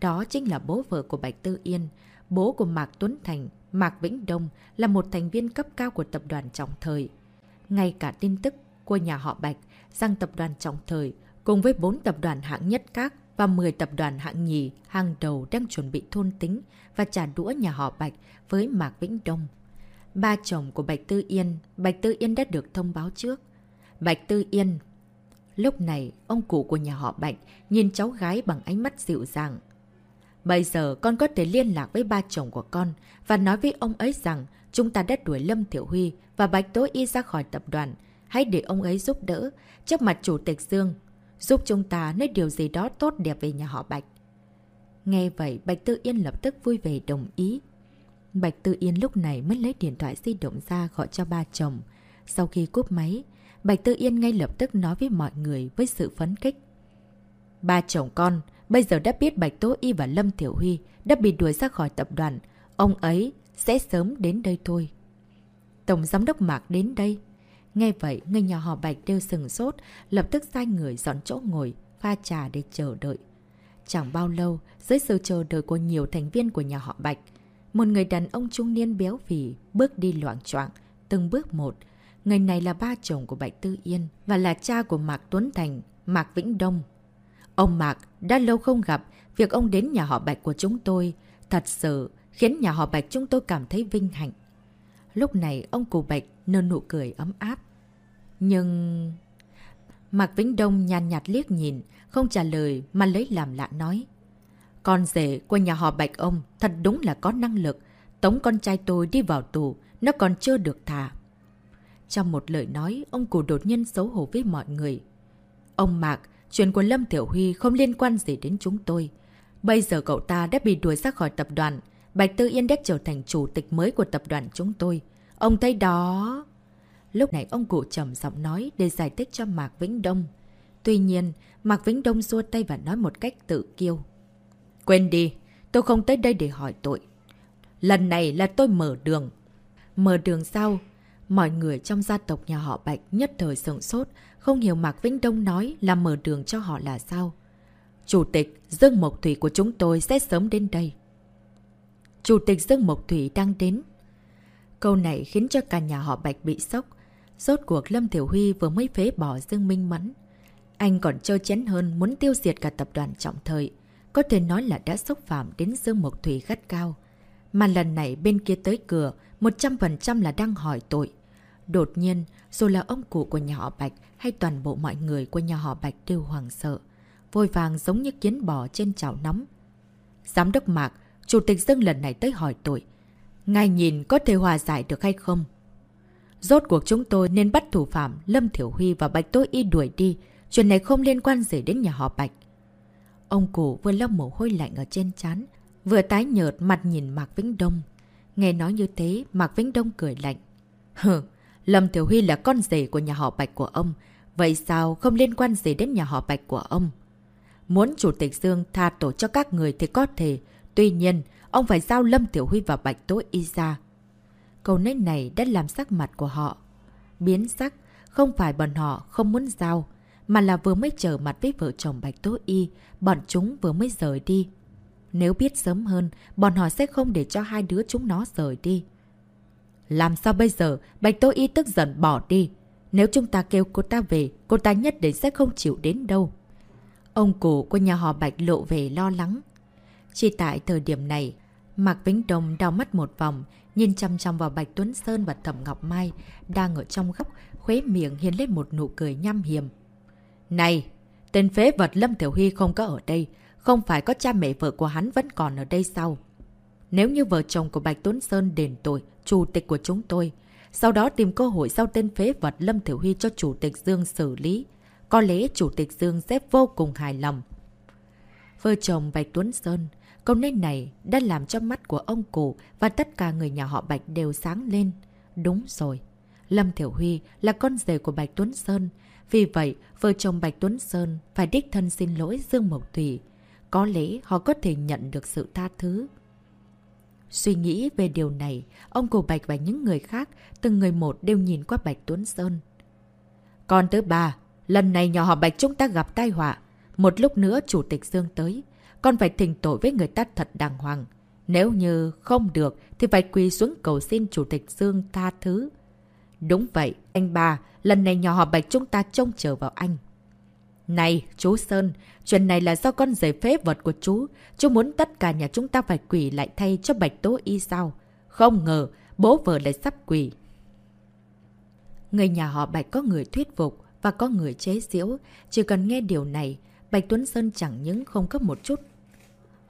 Speaker 1: Đó chính là bố vợ của Bạch Tư Yên, bố của Mạc Tuấn Thành, Mạc Vĩnh Đông là một thành viên cấp cao của tập đoàn Trọng Thời. Ngay cả tin tức của nhà họ Bạch rằng tập đoàn Trọng Thời cùng với 4 tập đoàn hạng nhất các và 10 tập đoàn hạng nhì hàng đầu đang chuẩn bị thôn tính và trả đũa nhà họ Bạch với Mạc Vĩnh Đông. Ba chồng của Bạch Tư Yên, Bạch Tư Yên đã được thông báo trước. Bạch Tư Yên Lúc này, ông cụ của nhà họ Bạch nhìn cháu gái bằng ánh mắt dịu dàng. Bây giờ con có thể liên lạc với ba chồng của con và nói với ông ấy rằng chúng ta đã đuổi Lâm Thiểu Huy và Bạch Tố Y ra khỏi tập đoàn. Hãy để ông ấy giúp đỡ trước mặt Chủ tịch Dương, giúp chúng ta nói điều gì đó tốt đẹp về nhà họ Bạch. Nghe vậy, Bạch Tư Yên lập tức vui vẻ đồng ý. Bạch Tư Yên lúc này mới lấy điện thoại di động ra gọi cho ba chồng. Sau khi cúp máy, Bạch Tư Yên ngay lập tức nói với mọi người với sự phấn khích. Ba chồng con, bây giờ đã biết Bạch Tố Y và Lâm Tiểu Huy đã bị đuổi ra khỏi tập đoàn. Ông ấy sẽ sớm đến đây thôi. Tổng giám đốc Mạc đến đây. Nghe vậy, người nhà họ Bạch đều sừng sốt, lập tức sai người dọn chỗ ngồi, pha trà để chờ đợi. Chẳng bao lâu, dưới sự chờ đợi của nhiều thành viên của nhà họ Bạch, một người đàn ông trung niên béo phì bước đi loạn choạng từng bước một. Người này là ba chồng của Bạch Tư Yên và là cha của Mạc Tuấn Thành, Mạc Vĩnh Đông. Ông Mạc đã lâu không gặp, việc ông đến nhà họ Bạch của chúng tôi thật sự khiến nhà họ Bạch chúng tôi cảm thấy vinh hạnh. Lúc này ông cụ Bạch nở nụ cười ấm áp. Nhưng... Mạc Vĩnh Đông nhàn nhạt liếc nhìn, không trả lời mà lấy làm lạ nói. Con rể của nhà họ Bạch ông thật đúng là có năng lực. Tống con trai tôi đi vào tù, nó còn chưa được thả. Trong một lời nói, ông cụ đột nhiên xấu hổ với mọi người. Ông Mạc, chuyện của Lâm Tiểu Huy không liên quan gì đến chúng tôi. Bây giờ cậu ta đã bị đuổi ra khỏi tập đoàn. Bạch Tư Yên đã trở thành chủ tịch mới của tập đoàn chúng tôi. Ông thấy đó... Lúc này ông cụ trầm giọng nói để giải thích cho Mạc Vĩnh Đông. Tuy nhiên, Mạc Vĩnh Đông xua tay và nói một cách tự kiêu. Quên đi, tôi không tới đây để hỏi tội. Lần này là tôi mở đường. Mở đường sao? Mọi người trong gia tộc nhà họ Bạch nhất thời sửng sốt, không hiểu Mạc Vĩnh Đông nói là mở đường cho họ là sao. Chủ tịch Dương Mộc Thủy của chúng tôi sẽ sớm đến đây. Chủ tịch Dương Mộc Thủy đang đến. Câu này khiến cho cả nhà họ Bạch bị sốc. Rốt cuộc Lâm Thiểu Huy vừa mới phế bỏ Dương Minh Mẫn. Anh còn trơ chén hơn muốn tiêu diệt cả tập đoàn trọng thời. Có thể nói là đã xúc phạm đến Dương Mộc Thủy gắt cao. Mà lần này bên kia tới cửa, 100% là đang hỏi tội. Đột nhiên, dù là ông cụ của nhà họ Bạch hay toàn bộ mọi người của nhà họ Bạch đều hoàng sợ. Vội vàng giống như kiến bò trên chảo nóng. Giám đốc Mạc, Chủ tịch Dương lần này tới hỏi tội. Ngài nhìn có thể hòa giải được hay không? Rốt cuộc chúng tôi nên bắt thủ phạm Lâm Thiểu Huy và Bạch Tối Y đuổi đi. Chuyện này không liên quan gì đến nhà họ Bạch. Ông cụ vừa lau mồ hôi lạnh ở trên chán, vừa tái nhợt mặt nhìn Mạc Vĩnh Đông. Nghe nói như thế, Mạc Vĩnh Đông cười lạnh. Hừ, Lâm Thiểu Huy là con rể của nhà họ Bạch của ông. Vậy sao không liên quan gì đến nhà họ Bạch của ông? Muốn Chủ tịch Dương tha tổ cho các người thì có thể. Tuy nhiên, ông phải giao Lâm Tiểu Huy và Bạch Tố Y ra. Câu nói này đã làm sắc mặt của họ. Biến sắc, không phải bọn họ không muốn giao, mà là vừa mới trở mặt với vợ chồng Bạch Tố Y, bọn chúng vừa mới rời đi. Nếu biết sớm hơn, bọn họ sẽ không để cho hai đứa chúng nó rời đi. Làm sao bây giờ, Bạch Tố Y tức giận bỏ đi. Nếu chúng ta kêu cô ta về, cô ta nhất định sẽ không chịu đến đâu. Ông cụ của nhà họ Bạch lộ về lo lắng. Chỉ tại thời điểm này, Mạc Vĩnh đồng đau mắt một vòng, nhìn chăm chăm vào Bạch Tuấn Sơn và Thẩm Ngọc Mai, đang ở trong góc, khuế miệng hiến lên một nụ cười nham hiểm. Này, tên phế vật Lâm Tiểu Huy không có ở đây, không phải có cha mẹ vợ của hắn vẫn còn ở đây sao? Nếu như vợ chồng của Bạch Tuấn Sơn đền tội, chủ tịch của chúng tôi, sau đó tìm cơ hội giao tên phế vật Lâm Tiểu Huy cho chủ tịch Dương xử lý, có lẽ chủ tịch Dương sẽ vô cùng hài lòng. Vợ chồng Bạch Tuấn Sơn, câu nói này đã làm cho mắt của ông cụ và tất cả người nhà họ Bạch đều sáng lên. Đúng rồi, Lâm Thiểu Huy là con rể của Bạch Tuấn Sơn. Vì vậy, vợ chồng Bạch Tuấn Sơn phải đích thân xin lỗi Dương Mộc Thủy. Có lẽ họ có thể nhận được sự tha thứ. Suy nghĩ về điều này, ông cụ Bạch và những người khác, từng người một đều nhìn qua Bạch Tuấn Sơn. Còn thứ ba, lần này nhỏ họ Bạch chúng ta gặp tai họa. Một lúc nữa Chủ tịch Dương tới, con phải thỉnh tội với người ta thật đàng hoàng. Nếu như không được thì phải quỳ xuống cầu xin Chủ tịch Dương tha thứ. Đúng vậy, anh ba, lần này nhỏ họ Bạch chúng ta trông chờ vào anh. Này, chú Sơn, chuyện này là do con giấy phế vật của chú. Chú muốn tất cả nhà chúng ta phải quỷ lại thay cho Bạch Tố Y sao? Không ngờ, bố vợ lại sắp quỷ. Người nhà họ Bạch có người thuyết phục và có người chế giễu. Chỉ cần nghe điều này, Bạch Tuấn Sơn chẳng những không có một chút.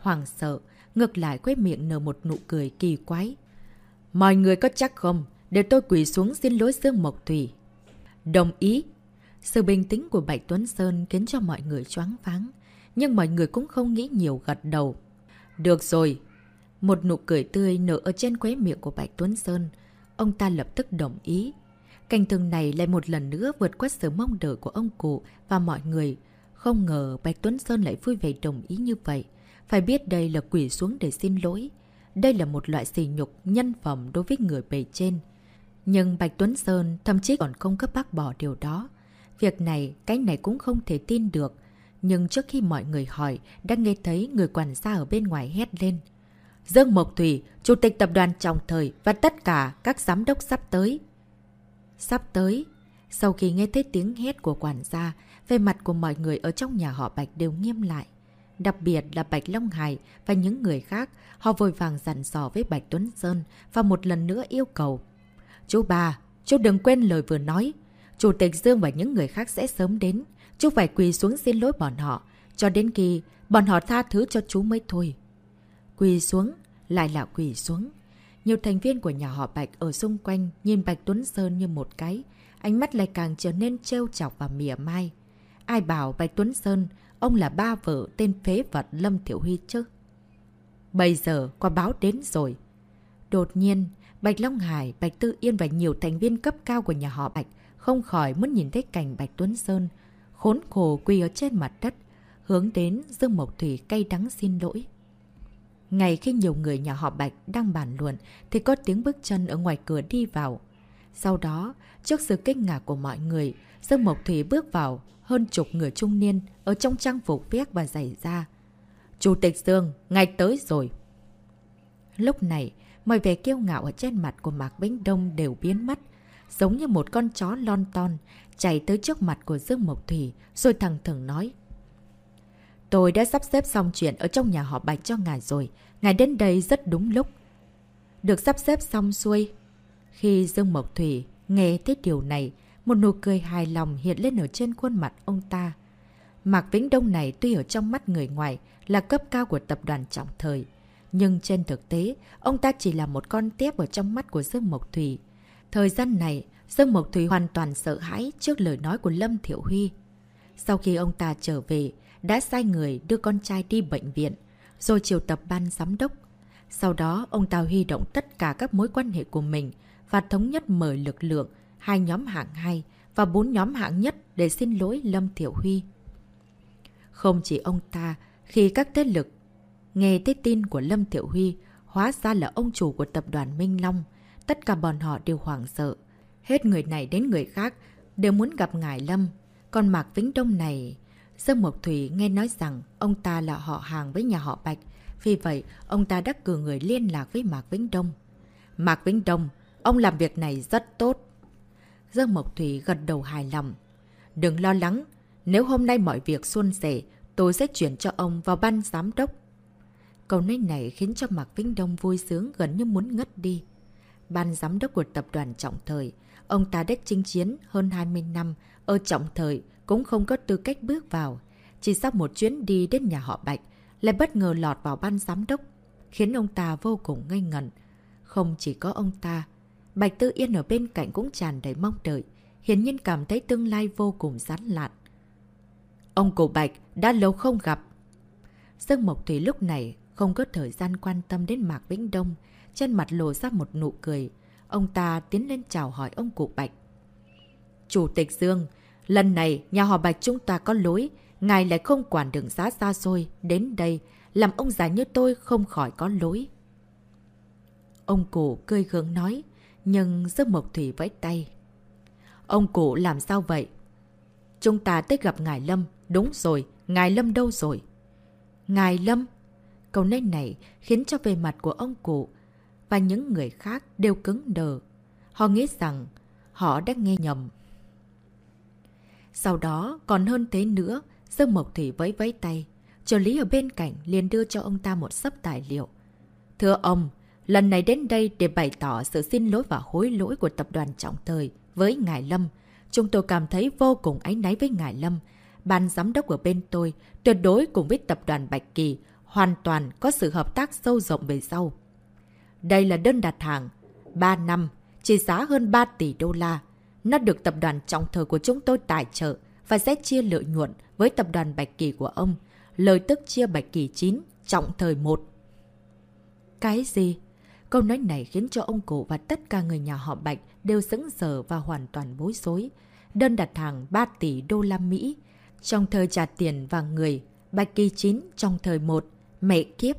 Speaker 1: Hoàng sợ, ngược lại quét miệng nở một nụ cười kỳ quái. Mọi người có chắc không? Để tôi quỳ xuống xin lỗi Dương Mộc Thủy. Đồng ý. Sự bình tĩnh của Bạch Tuấn Sơn khiến cho mọi người choáng váng. Nhưng mọi người cũng không nghĩ nhiều gật đầu. Được rồi. Một nụ cười tươi nở ở trên quế miệng của Bạch Tuấn Sơn. Ông ta lập tức đồng ý. Cảnh thường này lại một lần nữa vượt qua sự mong đợi của ông cụ và mọi người. Không ngờ Bạch Tuấn Sơn lại vui vẻ đồng ý như vậy. Phải biết đây là quỷ xuống để xin lỗi. Đây là một loại xì nhục nhân phẩm đối với người bề trên. Nhưng Bạch Tuấn Sơn thậm chí còn không cấp bác bỏ điều đó. Việc này, cái này cũng không thể tin được. Nhưng trước khi mọi người hỏi, đã nghe thấy người quản gia ở bên ngoài hét lên. Dương Mộc Thủy, Chủ tịch Tập đoàn Trọng Thời và tất cả các giám đốc sắp tới. Sắp tới. Sau khi nghe thấy tiếng hét của quản gia, về mặt của mọi người ở trong nhà họ Bạch đều nghiêm lại. Đặc biệt là Bạch Long Hải và những người khác, họ vội vàng dặn dò với Bạch Tuấn Sơn và một lần nữa yêu cầu. Chú bà, chú đừng quên lời vừa nói. Chủ tịch Dương và những người khác sẽ sớm đến. Chú phải quỳ xuống xin lỗi bọn họ, cho đến khi bọn họ tha thứ cho chú mới thôi. Quỳ xuống, lại là quỳ xuống. Nhiều thành viên của nhà họ Bạch ở xung quanh nhìn Bạch Tuấn Sơn như một cái, ánh mắt lại càng trở nên trêu chọc và mỉa mai. Ai bảo Bạch Tuấn Sơn, ông là ba vợ tên phế vật Lâm Thiểu Huy chứ? Bây giờ, quả báo đến rồi. Đột nhiên, Bạch Long Hải, Bạch Tư Yên và nhiều thành viên cấp cao của nhà họ Bạch không khỏi muốn nhìn thấy cảnh Bạch Tuấn Sơn khốn khổ quỳ ở trên mặt đất, hướng đến Dương Mộc Thủy cay đắng xin lỗi. Ngày khi nhiều người nhà họ Bạch đang bàn luận thì có tiếng bước chân ở ngoài cửa đi vào. Sau đó, trước sự kinh ngạc của mọi người, Dương Mộc Thủy bước vào hơn chục người trung niên ở trong trang phục vét và giày da. Chủ tịch Dương, ngày tới rồi. Lúc này, mọi vẻ kiêu ngạo ở trên mặt của Mạc Vĩnh Đông đều biến mất, giống như một con chó lon ton chạy tới trước mặt của Dương Mộc Thủy rồi thằng thừng nói. Tôi đã sắp xếp xong chuyện ở trong nhà họ Bạch cho ngài rồi. Ngài đến đây rất đúng lúc. Được sắp xếp xong xuôi. Khi Dương Mộc Thủy nghe thấy điều này, một nụ cười hài lòng hiện lên ở trên khuôn mặt ông ta. Mạc Vĩnh Đông này tuy ở trong mắt người ngoài là cấp cao của tập đoàn trọng thời, Nhưng trên thực tế, ông ta chỉ là một con tép ở trong mắt của Dương Mộc Thủy. Thời gian này, Dương Mộc Thủy hoàn toàn sợ hãi trước lời nói của Lâm Thiệu Huy. Sau khi ông ta trở về, đã sai người đưa con trai đi bệnh viện, rồi triệu tập ban giám đốc. Sau đó, ông ta huy động tất cả các mối quan hệ của mình và thống nhất mời lực lượng, hai nhóm hạng 2 và bốn nhóm hạng nhất để xin lỗi Lâm Thiểu Huy. Không chỉ ông ta, khi các thế lực nghe tới tin của Lâm Thiểu Huy, hóa ra là ông chủ của tập đoàn Minh Long, tất cả bọn họ đều hoảng sợ. Hết người này đến người khác đều muốn gặp Ngài Lâm. Còn Mạc Vĩnh Đông này... Dương Mộc Thủy nghe nói rằng ông ta là họ hàng với nhà họ Bạch. Vì vậy, ông ta đã cử người liên lạc với Mạc Vĩnh Đông. Mạc Vĩnh Đông, ông làm việc này rất tốt. Dương Mộc Thủy gật đầu hài lòng. Đừng lo lắng, nếu hôm nay mọi việc suôn sẻ, tôi sẽ chuyển cho ông vào ban giám đốc. Câu nói này khiến cho Mạc Vĩnh Đông vui sướng gần như muốn ngất đi. Ban giám đốc của tập đoàn Trọng Thời, ông ta đã chinh chiến hơn 20 năm, ở Trọng Thời cũng không có tư cách bước vào. Chỉ sau một chuyến đi đến nhà họ Bạch, lại bất ngờ lọt vào ban giám đốc, khiến ông ta vô cùng ngây ngẩn. Không chỉ có ông ta, Bạch Tư Yên ở bên cạnh cũng tràn đầy mong đợi, hiển nhiên cảm thấy tương lai vô cùng rắn lạn. Ông cổ Bạch đã lâu không gặp. Dương Mộc Thủy lúc này không có thời gian quan tâm đến Mạc Vĩnh Đông, trên mặt lộ ra một nụ cười. Ông ta tiến lên chào hỏi ông cụ Bạch. Chủ tịch Dương, lần này nhà họ Bạch chúng ta có lỗi, ngài lại không quản đường giá xa xôi, đến đây, làm ông già như tôi không khỏi có lỗi. Ông cụ cười gượng nói, nhưng Dương Mộc Thủy vẫy tay. Ông cụ làm sao vậy? Chúng ta tới gặp Ngài Lâm. Đúng rồi, Ngài Lâm đâu rồi? Ngài Lâm? Câu nói này khiến cho về mặt của ông cụ và những người khác đều cứng đờ. Họ nghĩ rằng họ đã nghe nhầm. Sau đó, còn hơn thế nữa, Dương Mộc Thủy vẫy vẫy tay. Trợ lý ở bên cạnh liền đưa cho ông ta một sấp tài liệu. Thưa ông, lần này đến đây để bày tỏ sự xin lỗi và hối lỗi của tập đoàn Trọng Thời với Ngài Lâm. Chúng tôi cảm thấy vô cùng áy náy với Ngài Lâm. Ban giám đốc ở bên tôi tuyệt đối cùng với tập đoàn Bạch Kỳ hoàn toàn có sự hợp tác sâu rộng về sau. Đây là đơn đặt hàng. 3 năm, trị giá hơn 3 tỷ đô la. Nó được tập đoàn trọng thời của chúng tôi tài trợ và sẽ chia lợi nhuận với tập đoàn Bạch Kỳ của ông. Lời tức chia Bạch Kỳ 9, trọng thời 1. Cái gì? Câu nói này khiến cho ông cụ và tất cả người nhà họ Bạch đều sững sờ và hoàn toàn bối rối. Đơn đặt hàng 3 tỷ đô la Mỹ. Trong thời trả tiền và người, Bạch Kỳ 9 trong thời 1, mẹ kiếp.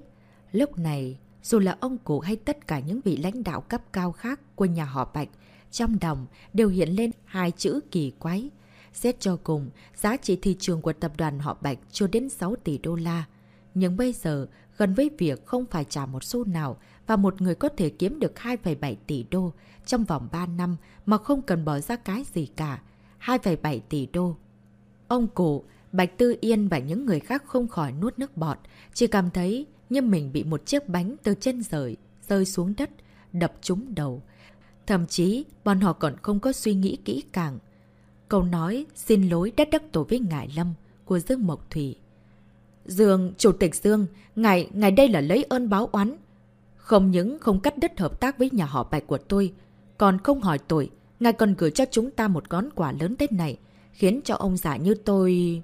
Speaker 1: Lúc này, dù là ông cụ hay tất cả những vị lãnh đạo cấp cao khác của nhà họ Bạch, trong đồng đều hiện lên hai chữ kỳ quái. Xét cho cùng, giá trị thị trường của tập đoàn họ Bạch chưa đến 6 tỷ đô la. Nhưng bây giờ, gần với việc không phải trả một xu nào và một người có thể kiếm được 2,7 tỷ đô trong vòng 3 năm mà không cần bỏ ra cái gì cả. 2,7 tỷ đô. Ông cụ, Bạch Tư Yên và những người khác không khỏi nuốt nước bọt, chỉ cảm thấy như mình bị một chiếc bánh từ trên rời, rơi xuống đất, đập trúng đầu. Thậm chí, bọn họ còn không có suy nghĩ kỹ càng. Câu nói xin lỗi đất đắc tổ với Ngài Lâm của Dương Mộc Thủy. Dương, Chủ tịch Dương, ngài, ngài đây là lấy ơn báo oán. Không những không cắt đứt hợp tác với nhà họ Bạch của tôi, còn không hỏi tội, ngài còn gửi cho chúng ta một gón quà lớn Tết này, khiến cho ông già như tôi...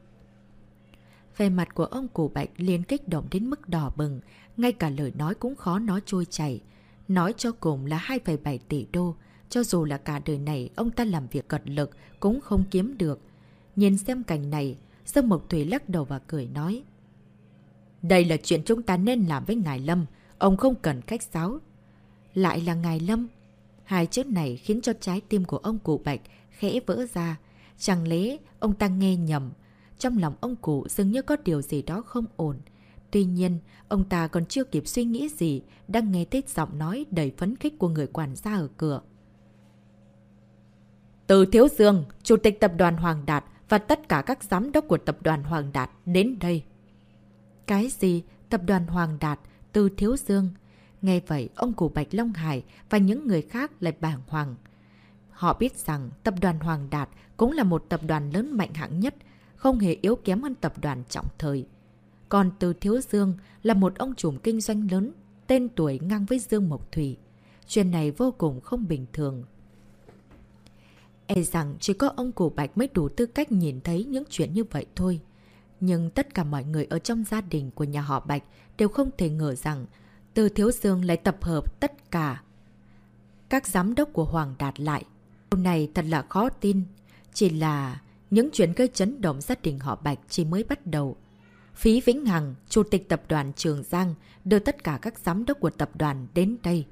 Speaker 1: Về mặt của ông cụ Bạch liên kích động đến mức đỏ bừng, ngay cả lời nói cũng khó nói trôi chảy. Nói cho cùng là 2,7 tỷ đô, cho dù là cả đời này ông ta làm việc cật lực cũng không kiếm được. Nhìn xem cảnh này, Sâm Mộc Thủy lắc đầu và cười nói. Đây là chuyện chúng ta nên làm với Ngài Lâm, ông không cần khách sáo. Lại là Ngài Lâm. Hai chữ này khiến cho trái tim của ông cụ Bạch khẽ vỡ ra. Chẳng lẽ ông ta nghe nhầm, trong lòng ông cụ dường như có điều gì đó không ổn. Tuy nhiên, ông ta còn chưa kịp suy nghĩ gì, đang nghe thấy giọng nói đầy phấn khích của người quản gia ở cửa. Từ Thiếu Dương, Chủ tịch Tập đoàn Hoàng Đạt và tất cả các giám đốc của Tập đoàn Hoàng Đạt đến đây. Cái gì? Tập đoàn Hoàng Đạt, từ Thiếu Dương? Nghe vậy, ông cụ Bạch Long Hải và những người khác lại bảng hoàng. Họ biết rằng Tập đoàn Hoàng Đạt cũng là một tập đoàn lớn mạnh hạng nhất, không hề yếu kém hơn tập đoàn trọng thời. Còn từ Thiếu Dương là một ông trùm kinh doanh lớn. tên tuổi ngang với Dương Mộc Thủy. Chuyện này vô cùng không bình thường. E rằng chỉ có ông cụ Bạch mới đủ tư cách nhìn thấy những chuyện như vậy thôi. Nhưng tất cả mọi người ở trong gia đình của nhà họ Bạch đều không thể ngờ rằng Từ Thiếu Dương lại tập hợp tất cả các giám đốc của Hoàng Đạt lại. Điều này thật là khó tin. Chỉ là những chuyện gây chấn động gia đình họ Bạch chỉ mới bắt đầu. Phí Vĩnh Hằng, Chủ tịch Tập đoàn Trường Giang, đưa tất cả các giám đốc của tập đoàn đến đây.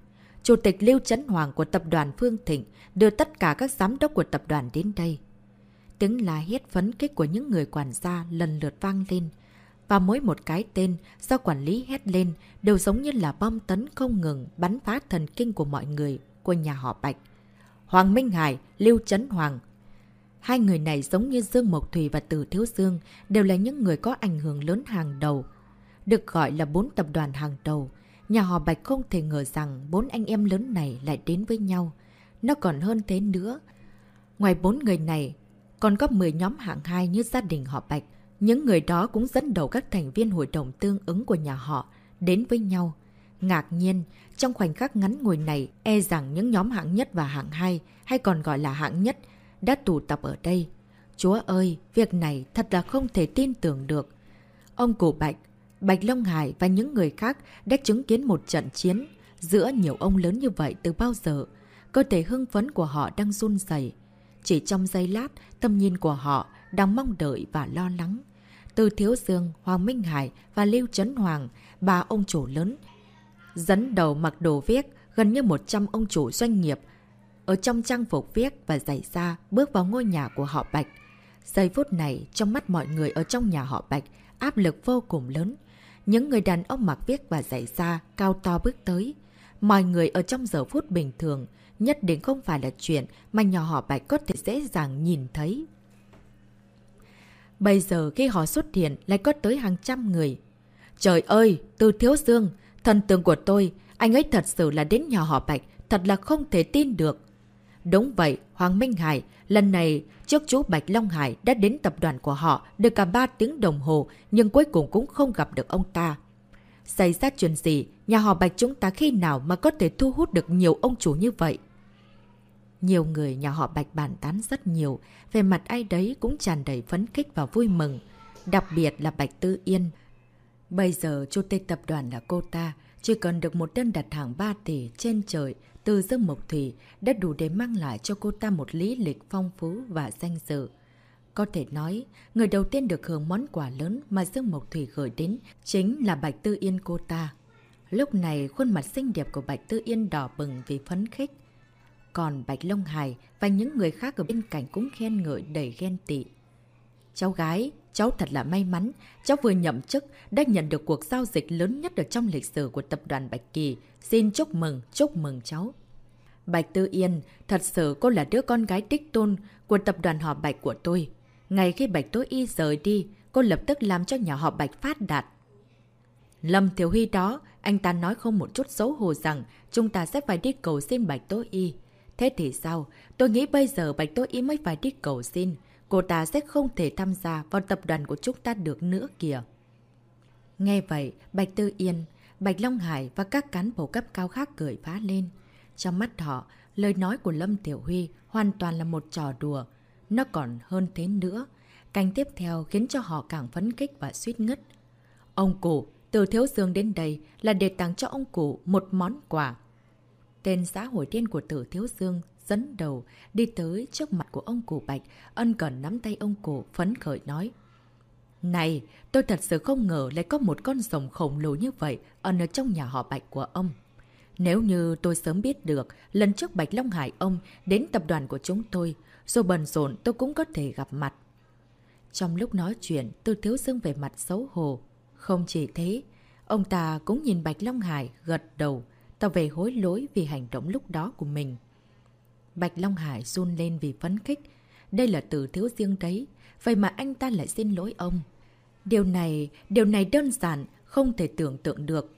Speaker 1: Chủ tịch Lưu Trấn Hoàng của Tập đoàn Phương Thịnh đưa tất cả các giám đốc của tập đoàn đến đây. Tiếng la hét phấn kích của những người quản gia lần lượt vang lên. Và mỗi một cái tên do quản lý hét lên đều giống như là bom tấn không ngừng bắn phá thần kinh của mọi người của nhà họ Bạch. Hoàng Minh Hải, Lưu Trấn Hoàng. Hai người này giống như Dương Mộc Thủy và Từ Thiếu Dương đều là những người có ảnh hưởng lớn hàng đầu. Được gọi là bốn tập đoàn hàng đầu, nhà họ Bạch không thể ngờ rằng bốn anh em lớn này lại đến với nhau. Nó còn hơn thế nữa. Ngoài bốn người này, còn có 10 nhóm hạng 2 như gia đình họ Bạch. Những người đó cũng dẫn đầu các thành viên hội đồng tương ứng của nhà họ đến với nhau. Ngạc nhiên, trong khoảnh khắc ngắn ngồi này, e rằng những nhóm hạng nhất và hạng 2, hay còn gọi là hạng nhất, đã tụ tập ở đây. Chúa ơi, việc này thật là không thể tin tưởng được. Ông Cổ Bạch, Bạch Long Hải và những người khác đã chứng kiến một trận chiến giữa nhiều ông lớn như vậy từ bao giờ. Cơ thể hưng phấn của họ đang run dày. Chỉ trong giây lát, tâm nhìn của họ đang mong đợi và lo lắng. Từ Thiếu Dương, Hoàng Minh Hải và Lưu Trấn Hoàng, ba ông chủ lớn, dẫn đầu mặc đồ viết gần như 100 ông chủ doanh nghiệp ở trong trang phục viết và giày da bước vào ngôi nhà của họ Bạch. Giây phút này, trong mắt mọi người ở trong nhà họ Bạch, áp lực vô cùng lớn. Những người đàn ông mặc viết và giày da cao to bước tới. Mọi người ở trong giờ phút bình thường nhất định không phải là chuyện mà nhỏ họ Bạch có thể dễ dàng nhìn thấy. Bây giờ khi họ xuất hiện lại có tới hàng trăm người. Trời ơi, từ thiếu dương, thần tượng của tôi, anh ấy thật sự là đến nhỏ họ Bạch, thật là không thể tin được. Đúng vậy, Hoàng Minh Hải, lần này trước chú Bạch Long Hải đã đến tập đoàn của họ được cả 3 tiếng đồng hồ nhưng cuối cùng cũng không gặp được ông ta. Xảy ra chuyện gì, nhà họ Bạch chúng ta khi nào mà có thể thu hút được nhiều ông chủ như vậy? Nhiều người nhà họ Bạch bàn tán rất nhiều, về mặt ai đấy cũng tràn đầy phấn khích và vui mừng, đặc biệt là Bạch Tư Yên. Bây giờ chủ tịch tập đoàn là cô ta, chỉ cần được một đơn đặt hàng 3 tỷ trên trời từ Dương Mộc Thủy đã đủ để mang lại cho cô ta một lý lịch phong phú và danh dự. Có thể nói, người đầu tiên được hưởng món quà lớn mà Dương Mộc Thủy gửi đến chính là Bạch Tư Yên cô ta. Lúc này, khuôn mặt xinh đẹp của Bạch Tư Yên đỏ bừng vì phấn khích. Còn Bạch Long Hải và những người khác ở bên cạnh cũng khen ngợi đầy ghen tị. Cháu gái, cháu thật là may mắn. Cháu vừa nhậm chức đã nhận được cuộc giao dịch lớn nhất ở trong lịch sử của tập đoàn Bạch Kỳ. Xin chúc mừng, chúc mừng cháu. Bạch Tư Yên, thật sự cô là đứa con gái tích tôn của tập đoàn họ Bạch của tôi. Ngày khi Bạch Tố Y rời đi, cô lập tức làm cho nhà họ Bạch phát đạt. Lâm Thiếu Huy đó, anh ta nói không một chút xấu hổ rằng chúng ta sẽ phải đi cầu xin Bạch Tố Y. Thế thì sao? Tôi nghĩ bây giờ Bạch Tố Y mới phải đi cầu xin. Cô ta sẽ không thể tham gia vào tập đoàn của chúng ta được nữa kìa. Nghe vậy, Bạch Tư Yên, Bạch Long Hải và các cán bộ cấp cao khác cười phá lên. Trong mắt họ, lời nói của Lâm Tiểu Huy hoàn toàn là một trò đùa. Nó còn hơn thế nữa. Canh tiếp theo khiến cho họ càng phấn khích và suýt ngất. Ông cụ, từ Thiếu Dương đến đây là để tặng cho ông cụ một món quà. Tên xã hội tiên của tử Thiếu Dương dẫn đầu đi tới trước mặt của ông cụ Bạch, ân cần nắm tay ông cụ phấn khởi nói. Này, tôi thật sự không ngờ lại có một con rồng khổng lồ như vậy ẩn ở trong nhà họ Bạch của ông. Nếu như tôi sớm biết được, lần trước Bạch Long Hải ông đến tập đoàn của chúng tôi, dù bần rộn tôi cũng có thể gặp mặt. Trong lúc nói chuyện, Tư Thiếu Dương về mặt xấu hổ. Không chỉ thế, ông ta cũng nhìn Bạch Long Hải gật đầu, tỏ về hối lỗi vì hành động lúc đó của mình. Bạch Long Hải run lên vì phấn khích. Đây là từ thiếu riêng đấy, vậy mà anh ta lại xin lỗi ông. Điều này, điều này đơn giản, không thể tưởng tượng được.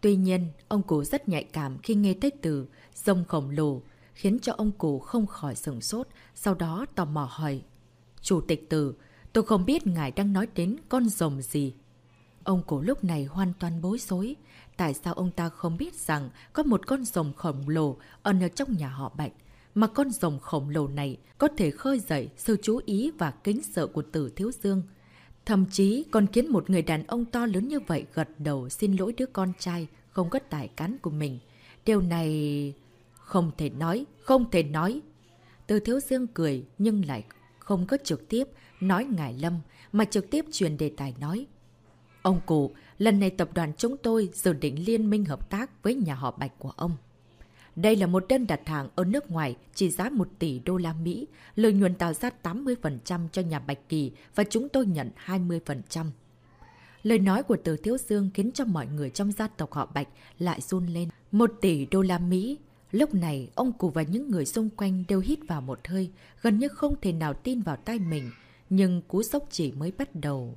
Speaker 1: Tuy nhiên, ông cụ rất nhạy cảm khi nghe thấy từ rồng khổng lồ, khiến cho ông cụ không khỏi sừng sốt, sau đó tò mò hỏi. Chủ tịch tử, tôi không biết ngài đang nói đến con rồng gì. Ông cổ lúc này hoàn toàn bối rối. Tại sao ông ta không biết rằng có một con rồng khổng lồ ẩn ở trong nhà họ Bạch, mà con rồng khổng lồ này có thể khơi dậy sự chú ý và kính sợ của tử thiếu dương. Thậm chí còn khiến một người đàn ông to lớn như vậy gật đầu xin lỗi đứa con trai không có tài cán của mình. Điều này... Không thể nói, không thể nói. Từ thiếu dương cười nhưng lại không có trực tiếp nói ngài Lâm mà trực tiếp truyền đề tài nói. Ông cụ, lần này tập đoàn chúng tôi dự định liên minh hợp tác với nhà họ Bạch của ông. Đây là một đơn đặt hàng ở nước ngoài trị giá 1 tỷ đô la Mỹ, lợi nhuận tạo ra 80% cho nhà Bạch Kỳ và chúng tôi nhận 20%. Lời nói của Từ Thiếu Dương khiến cho mọi người trong gia tộc họ Bạch lại run lên. 1 tỷ đô la Mỹ. Lúc này, ông cụ và những người xung quanh đều hít vào một hơi, gần như không thể nào tin vào tay mình. Nhưng cú sốc chỉ mới bắt đầu.